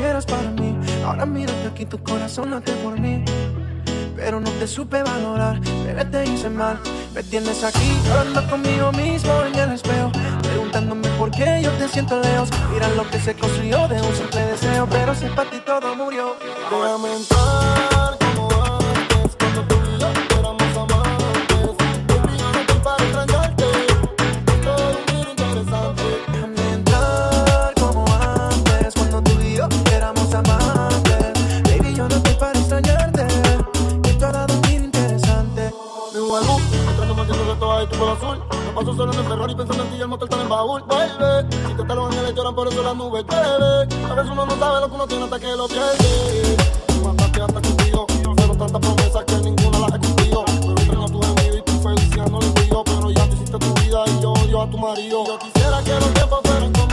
que eras para mí. Ahora mira que aquí tu corazón late por mí. Pero no te supe valorar, bebé te hice mal. Me tienes aquí llorando conmigo mismo en el espejo. Preguntándome por qué yo te siento lejos. Mira lo que se construyó de un simple deseo. Pero si para ti todo murió. Déjame entrar tu pelo azul. Me paso solo en el Ferrari pensando en ti y el motor está en el baúl. Vuelve, si te están los ángeles lloran por eso las nubes llueve. A veces uno no sabe lo que uno tiene hasta que lo pierde. Tú mataste hasta contigo, fueron tantas promesas que ninguna las he cumplido. Pero entreno tu enemigo y tu felicidad no le envío. Pero ya te hiciste tu vida y yo odio a tu marido. Yo quisiera que los tiempos fueran como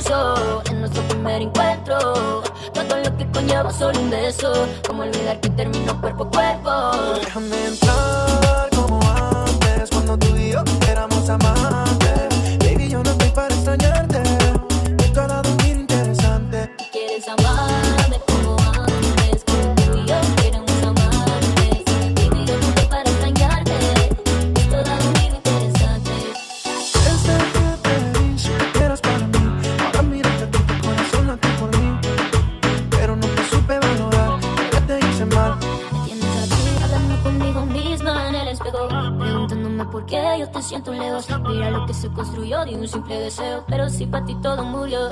pienso en nuestro primer encuentro. Todo lo que conlleva solo un beso. Como olvidar que terminó cuerpo a cuerpo. Déjame entrar como antes, cuando tú y yo éramos amantes. Baby, yo no estoy para extrañarte. Esto hará dormir interesante. Quieres amarme te siento lejos. Mira lo que se construyó de un simple deseo, pero si para ti todo murió.